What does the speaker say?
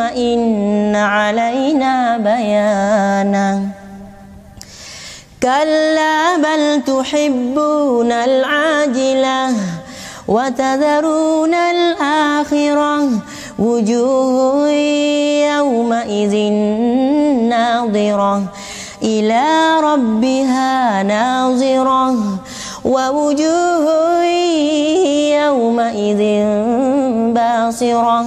إن علينا بيانه كلا بل تحبون العاجلة وتذرون الآخرة. وجوه يومئذ ناظرة. إلى ربها ناظرة. ووجوه يومئذ باصرة